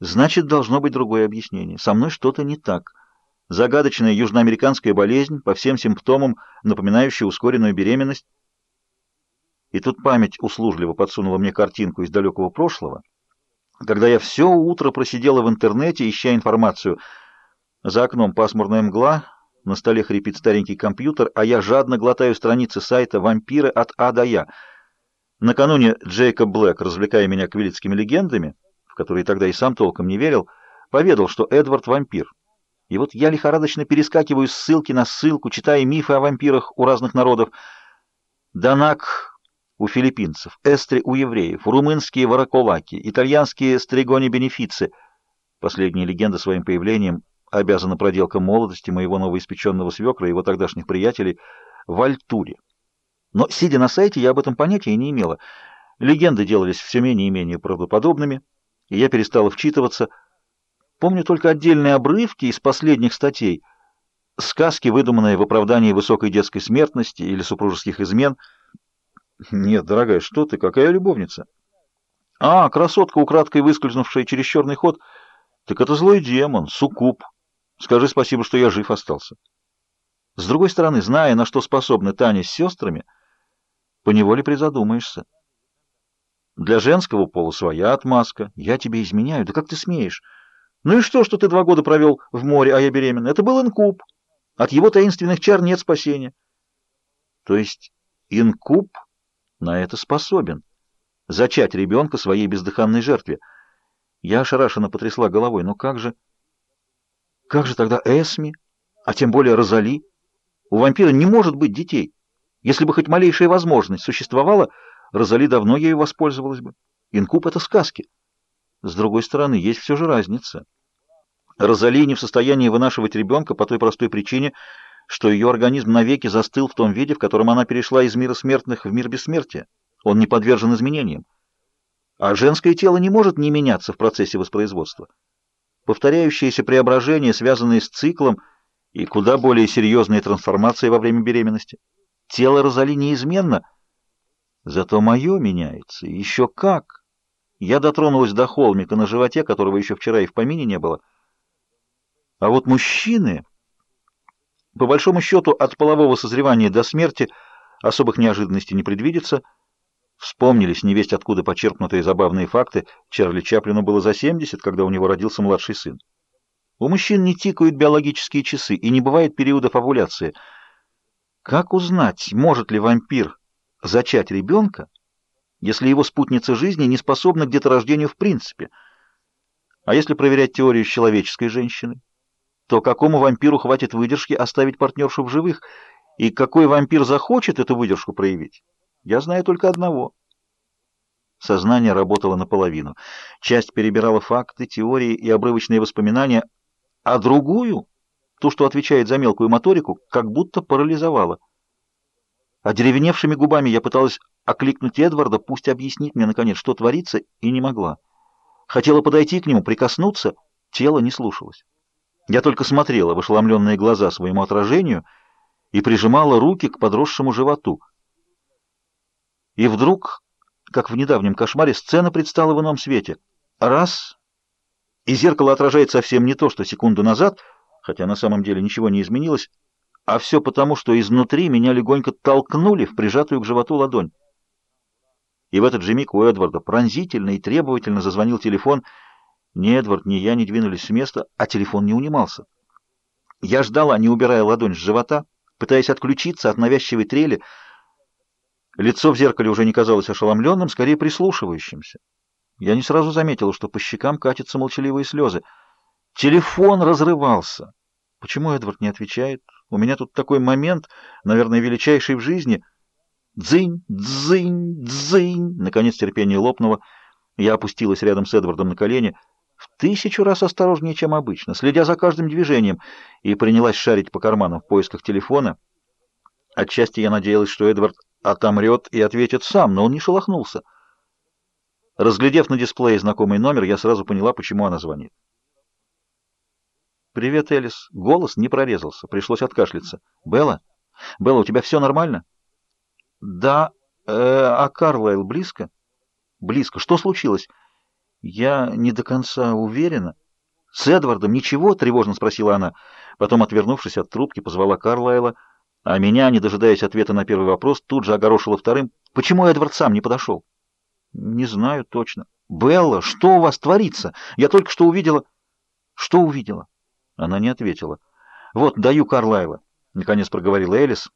Значит, должно быть другое объяснение. Со мной что-то не так. Загадочная южноамериканская болезнь, по всем симптомам напоминающая ускоренную беременность. И тут память услужливо подсунула мне картинку из далекого прошлого, когда я все утро просидела в интернете, ища информацию. За окном пасмурная мгла, на столе хрипит старенький компьютер, а я жадно глотаю страницы сайта «Вампиры от А до Я». Накануне Джейкоб Блэк, развлекая меня квилитскими легендами, которые тогда и сам толком не верил, поведал, что Эдвард — вампир. И вот я лихорадочно перескакиваю с ссылки на ссылку, читая мифы о вампирах у разных народов. Данак у филиппинцев, эстри у евреев, румынские вараколаки, итальянские стригони-бенефицы. Последняя легенда своим появлением обязана проделкам молодости моего новоиспеченного свекра и его тогдашних приятелей в Альтуре. Но, сидя на сайте, я об этом понятия не имела. Легенды делались все менее и менее правдоподобными, и я перестала вчитываться. Помню только отдельные обрывки из последних статей, сказки, выдуманные в оправдании высокой детской смертности или супружеских измен. Нет, дорогая, что ты, какая любовница? А, красотка, украдкой выскользнувшая через черный ход. Так это злой демон, суккуб. Скажи спасибо, что я жив остался. С другой стороны, зная, на что способны Таня с сестрами, поневоле призадумаешься. Для женского пола своя отмазка. Я тебе изменяю. Да как ты смеешь? Ну и что, что ты два года провел в море, а я беременна? Это был инкуб. От его таинственных чар нет спасения. То есть инкуб на это способен. Зачать ребенка своей бездыханной жертве. Я ошарашенно потрясла головой. Но как же... Как же тогда Эсми, а тем более Розали? У вампира не может быть детей. Если бы хоть малейшая возможность существовала, Розали давно ею воспользовалась бы. Инкуб — это сказки. С другой стороны, есть все же разница. Розали не в состоянии вынашивать ребенка по той простой причине, что ее организм навеки застыл в том виде, в котором она перешла из мира смертных в мир бессмертия. Он не подвержен изменениям. А женское тело не может не меняться в процессе воспроизводства. Повторяющиеся преображения, связанные с циклом, и куда более серьезные трансформации во время беременности. Тело Розали неизменно, зато мое меняется. Еще как! Я дотронулась до холмика на животе, которого еще вчера и в помине не было. А вот мужчины, по большому счету, от полового созревания до смерти особых неожиданностей не предвидится. Вспомнились невесть откуда почерпнутые забавные факты. Чарли Чаплину было за 70, когда у него родился младший сын. У мужчин не тикают биологические часы и не бывает периодов овуляции. Как узнать, может ли вампир зачать ребенка, если его спутница жизни не способна к деторождению в принципе? А если проверять теорию с человеческой женщины, то какому вампиру хватит выдержки оставить партнершу в живых, и какой вампир захочет эту выдержку проявить? Я знаю только одного. Сознание работало наполовину. Часть перебирала факты, теории и обрывочные воспоминания, а другую, ту, что отвечает за мелкую моторику, как будто парализовала. Одеревеневшими губами я пыталась окликнуть Эдварда, пусть объяснит мне, наконец, что творится, и не могла. Хотела подойти к нему, прикоснуться, тело не слушалось. Я только смотрела в ошеломленные глаза своему отражению и прижимала руки к подросшему животу. И вдруг, как в недавнем кошмаре, сцена предстала в ином свете. Раз и зеркало отражает совсем не то, что секунду назад, хотя на самом деле ничего не изменилось, а все потому, что изнутри меня легонько толкнули в прижатую к животу ладонь. И в этот же миг у Эдварда пронзительно и требовательно зазвонил телефон. Ни Эдвард, ни я не двинулись с места, а телефон не унимался. Я ждала, не убирая ладонь с живота, пытаясь отключиться от навязчивой трели. Лицо в зеркале уже не казалось ошеломленным, скорее прислушивающимся. Я не сразу заметила, что по щекам катятся молчаливые слезы. Телефон разрывался. Почему Эдвард не отвечает? У меня тут такой момент, наверное, величайший в жизни. Дзынь, дзынь, дзынь. Наконец терпение лопнуло. Я опустилась рядом с Эдвардом на колени, в тысячу раз осторожнее, чем обычно, следя за каждым движением, и принялась шарить по карманам в поисках телефона. Отчасти я надеялась, что Эдвард отомрет и ответит сам, но он не шелохнулся. Разглядев на дисплее знакомый номер, я сразу поняла, почему она звонит. «Привет, Элис». Голос не прорезался, пришлось откашляться. «Белла? Белла, у тебя все нормально?» «Да. Э, а Карлайл близко?» «Близко. Что случилось?» Я не до конца уверена. С Эдвардом ничего? Тревожно спросила она. Потом, отвернувшись от трубки, позвала Карлайла, а меня, не дожидаясь ответа на первый вопрос, тут же огорошила вторым. Почему Эдвард сам не подошел? Не знаю точно. Белла, что у вас творится? Я только что увидела... Что увидела? Она не ответила. Вот, даю Карлайла. Наконец проговорила Элис.